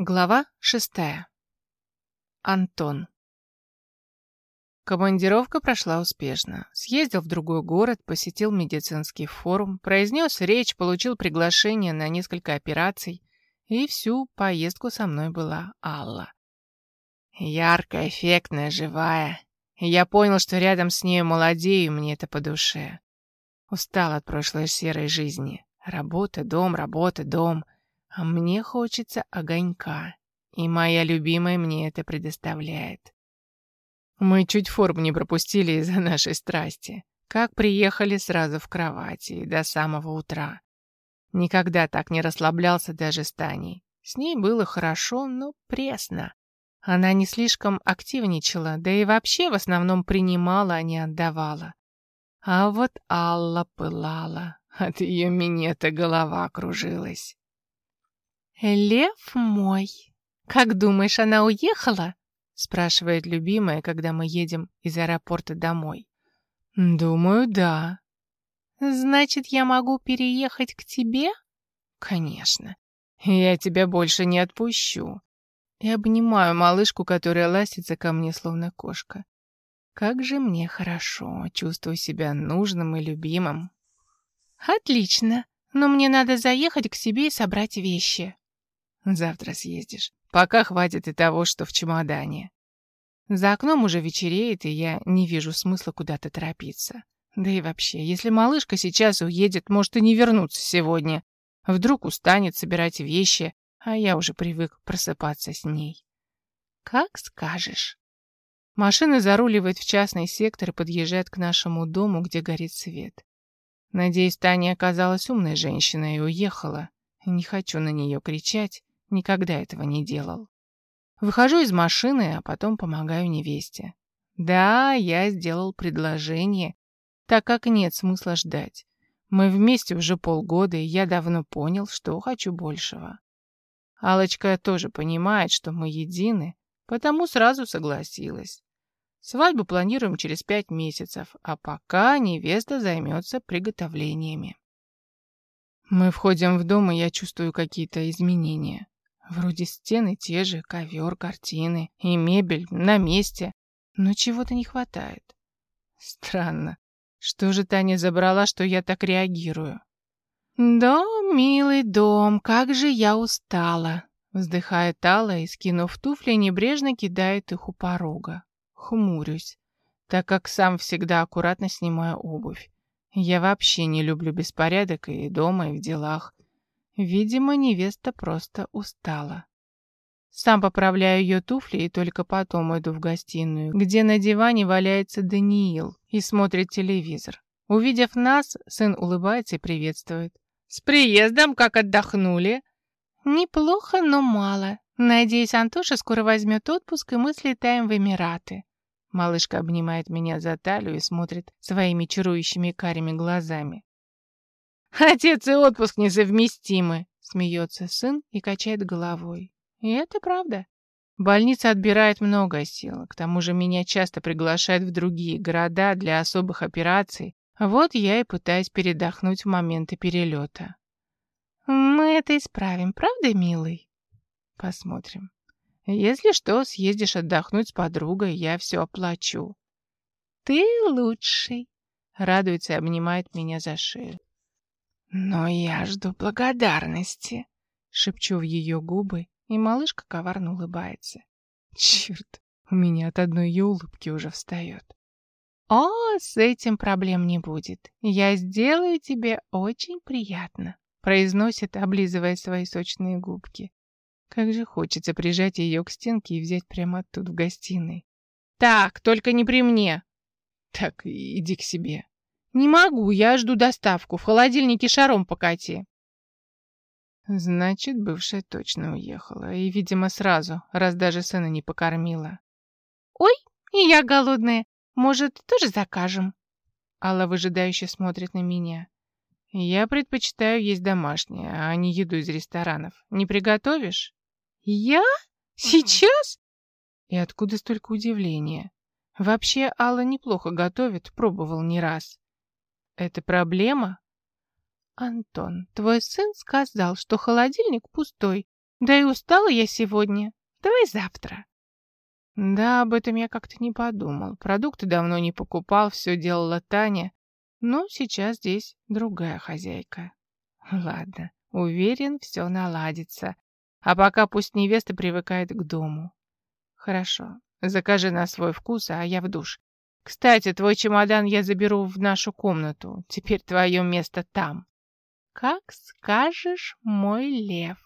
Глава шестая. Антон. Командировка прошла успешно. Съездил в другой город, посетил медицинский форум, произнес речь, получил приглашение на несколько операций, и всю поездку со мной была Алла. Яркая, эффектная, живая. я понял, что рядом с ней молодею, мне это по душе. Устал от прошлой серой жизни. Работа, дом, работа, дом — а мне хочется огонька, и моя любимая мне это предоставляет. Мы чуть форму не пропустили из-за нашей страсти. Как приехали сразу в кровати до самого утра. Никогда так не расслаблялся даже с. С ней было хорошо, но пресно. Она не слишком активничала, да и вообще в основном принимала, а не отдавала. А вот Алла пылала, от ее минета голова кружилась. «Лев мой, как думаешь, она уехала?» спрашивает любимая, когда мы едем из аэропорта домой. «Думаю, да». «Значит, я могу переехать к тебе?» «Конечно. Я тебя больше не отпущу». И обнимаю малышку, которая ластится ко мне, словно кошка. Как же мне хорошо, чувствую себя нужным и любимым. «Отлично, но мне надо заехать к себе и собрать вещи». Завтра съездишь. Пока хватит и того, что в чемодане. За окном уже вечереет, и я не вижу смысла куда-то торопиться. Да и вообще, если малышка сейчас уедет, может и не вернуться сегодня. Вдруг устанет собирать вещи, а я уже привык просыпаться с ней. Как скажешь. Машина заруливает в частный сектор и подъезжает к нашему дому, где горит свет. Надеюсь, Таня оказалась умной женщиной и уехала. Не хочу на нее кричать, Никогда этого не делал. Выхожу из машины, а потом помогаю невесте. Да, я сделал предложение, так как нет смысла ждать. Мы вместе уже полгода, и я давно понял, что хочу большего. Алочка тоже понимает, что мы едины, потому сразу согласилась. Свадьбу планируем через пять месяцев, а пока невеста займется приготовлениями. Мы входим в дом, и я чувствую какие-то изменения. Вроде стены те же, ковер, картины и мебель на месте, но чего-то не хватает. Странно. Что же Таня забрала, что я так реагирую? «Дом, милый дом, как же я устала!» Вздыхает Алла и, скинув туфли, небрежно кидает их у порога. Хмурюсь, так как сам всегда аккуратно снимаю обувь. Я вообще не люблю беспорядок и дома, и в делах. Видимо, невеста просто устала. Сам поправляю ее туфли и только потом иду в гостиную, где на диване валяется Даниил и смотрит телевизор. Увидев нас, сын улыбается и приветствует. «С приездом, как отдохнули?» «Неплохо, но мало. Надеюсь, Антоша скоро возьмет отпуск, и мы слетаем в Эмираты». Малышка обнимает меня за талию и смотрит своими чарующими карими глазами. Отец и отпуск несовместимы, смеется сын и качает головой. И это правда. Больница отбирает много сил. К тому же меня часто приглашают в другие города для особых операций. Вот я и пытаюсь передохнуть в моменты перелета. Мы это исправим, правда, милый? Посмотрим. Если что, съездишь отдохнуть с подругой, я все оплачу. Ты лучший, радуется и обнимает меня за шею. «Но я жду благодарности», — шепчу в ее губы, и малышка коварно улыбается. Черт, у меня от одной ее улыбки уже встает. «О, с этим проблем не будет. Я сделаю тебе очень приятно», — произносит, облизывая свои сочные губки. Как же хочется прижать ее к стенке и взять прямо тут в гостиной. «Так, только не при мне!» «Так, иди к себе», «Не могу, я жду доставку. В холодильнике шаром покати». Значит, бывшая точно уехала. И, видимо, сразу, раз даже сына не покормила. «Ой, и я голодная. Может, тоже закажем?» Алла выжидающе смотрит на меня. «Я предпочитаю есть домашнее, а не еду из ресторанов. Не приготовишь?» «Я? Сейчас?» И откуда столько удивления? Вообще, Алла неплохо готовит, пробовал не раз. Это проблема? Антон, твой сын сказал, что холодильник пустой. Да и устала я сегодня. Давай завтра. Да, об этом я как-то не подумал. Продукты давно не покупал, все делала Таня. Но сейчас здесь другая хозяйка. Ладно, уверен, все наладится. А пока пусть невеста привыкает к дому. Хорошо, закажи на свой вкус, а я в душ. Кстати, твой чемодан я заберу в нашу комнату. Теперь твое место там. Как скажешь, мой лев.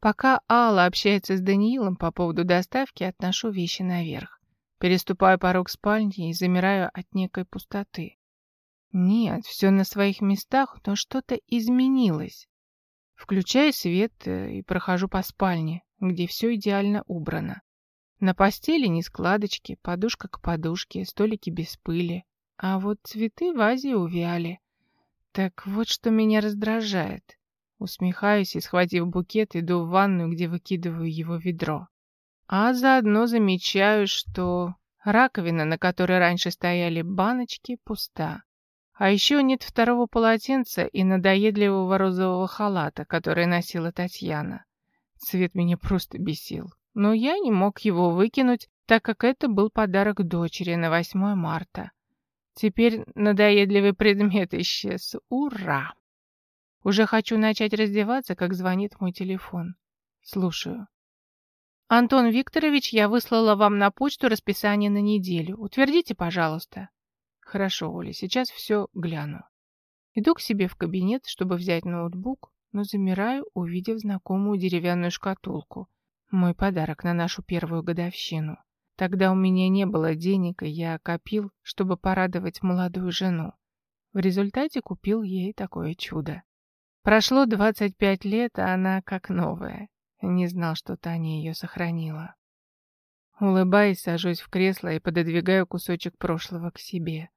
Пока Алла общается с Даниилом по поводу доставки, отношу вещи наверх. Переступаю порог спальни и замираю от некой пустоты. Нет, все на своих местах, но что-то изменилось. Включаю свет э, и прохожу по спальне, где все идеально убрано. На постели ни складочки, подушка к подушке, столики без пыли. А вот цветы в вазе увяли. Так вот что меня раздражает. Усмехаюсь и, схватив букет, иду в ванную, где выкидываю его ведро. А заодно замечаю, что раковина, на которой раньше стояли баночки, пуста. А еще нет второго полотенца и надоедливого розового халата, который носила Татьяна. Цвет меня просто бесил. Но я не мог его выкинуть, так как это был подарок дочери на 8 марта. Теперь надоедливый предмет исчез. Ура! Уже хочу начать раздеваться, как звонит мой телефон. Слушаю. «Антон Викторович, я выслала вам на почту расписание на неделю. Утвердите, пожалуйста». «Хорошо, Оля, сейчас все гляну». Иду к себе в кабинет, чтобы взять ноутбук, но замираю, увидев знакомую деревянную шкатулку. Мой подарок на нашу первую годовщину. Тогда у меня не было денег, и я копил, чтобы порадовать молодую жену. В результате купил ей такое чудо. Прошло 25 лет, а она как новая. Не знал, что Таня ее сохранила. Улыбаясь, сажусь в кресло и пододвигаю кусочек прошлого к себе.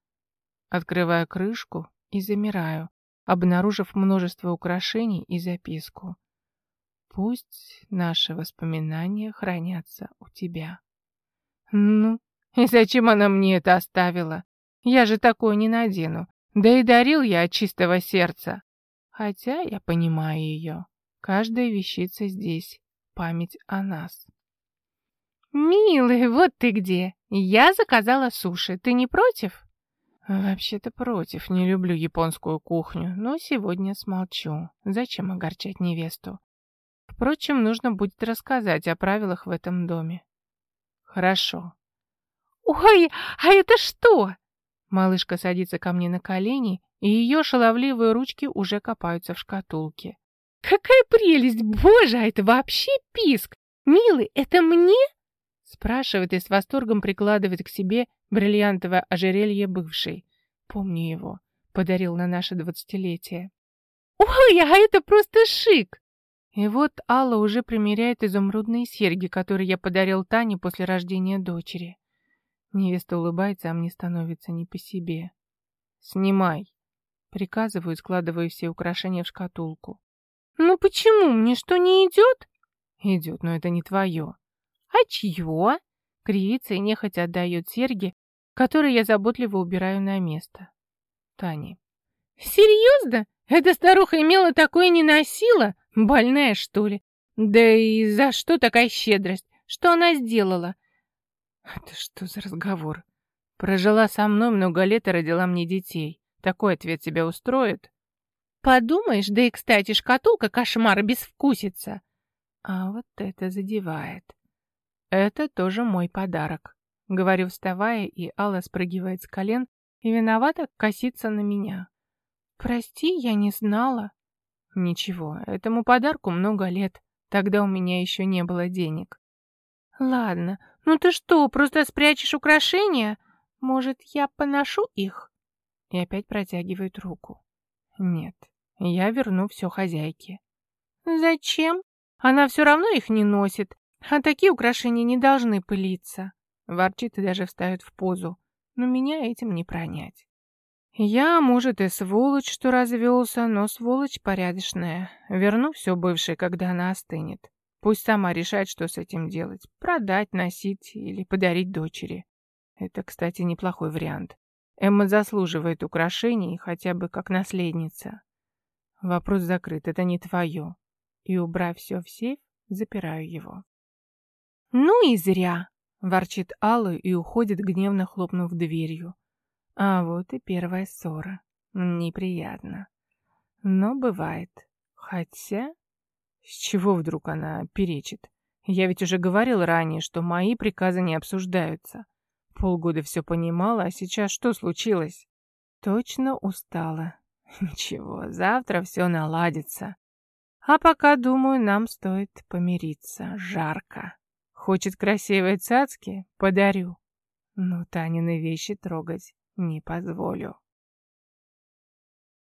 Открываю крышку и замираю, обнаружив множество украшений и записку. Пусть наши воспоминания хранятся у тебя. Ну, и зачем она мне это оставила? Я же такое не надену. Да и дарил я от чистого сердца. Хотя я понимаю ее. Каждая вещица здесь — память о нас. «Милый, вот ты где! Я заказала суши. Ты не против?» «Вообще-то против. Не люблю японскую кухню, но сегодня смолчу. Зачем огорчать невесту? Впрочем, нужно будет рассказать о правилах в этом доме». «Хорошо». «Ой, а это что?» Малышка садится ко мне на колени и ее шаловливые ручки уже копаются в шкатулке. «Какая прелесть! Боже, а это вообще писк! Милый, это мне?» Спрашивает и с восторгом прикладывает к себе бриллиантовое ожерелье бывшей. Помню его. Подарил на наше двадцатилетие. «Ой, а это просто шик!» И вот Алла уже примеряет изумрудные серьги, которые я подарил Тане после рождения дочери. Невеста улыбается, а мне становится не по себе. «Снимай!» Приказываю, складывая все украшения в шкатулку. «Ну почему? Мне что, не идет?» «Идет, но это не твое». «А чье?» Кривится и нехотя отдает серьги, которые я заботливо убираю на место. Таня. «Серьезно? Эта старуха имела такое не носила? Больная, что ли? Да и за что такая щедрость? Что она сделала?» «Это что за разговор? Прожила со мной много лет и родила мне детей. Такой ответ тебя устроит? Подумаешь, да и, кстати, шкатулка кошмара безвкусица. А вот это задевает. Это тоже мой подарок. Говорю, вставая, и Алла спрыгивает с колен и виновато косится на меня. Прости, я не знала. Ничего, этому подарку много лет. Тогда у меня еще не было денег. Ладно, ну ты что, просто спрячешь украшения? Может, я поношу их? и опять протягивает руку. Нет, я верну все хозяйке. Зачем? Она все равно их не носит, а такие украшения не должны пылиться. Ворчит и даже встает в позу, но меня этим не пронять. Я, может, и сволочь, что развелся, но сволочь порядочная. Верну все бывшее, когда она остынет. Пусть сама решает, что с этим делать. Продать, носить или подарить дочери. Это, кстати, неплохой вариант. Эмма заслуживает украшений хотя бы как наследница. Вопрос закрыт, это не твое. И убрав все в сейф, запираю его. «Ну и зря!» — ворчит Алла и уходит, гневно хлопнув дверью. А вот и первая ссора. Неприятно. Но бывает. Хотя... С чего вдруг она перечит? Я ведь уже говорил ранее, что мои приказы не обсуждаются. Полгода все понимала, а сейчас что случилось? Точно устала. Ничего, завтра все наладится. А пока, думаю, нам стоит помириться. Жарко. Хочет красивые цацки? Подарю. Но Танины вещи трогать не позволю.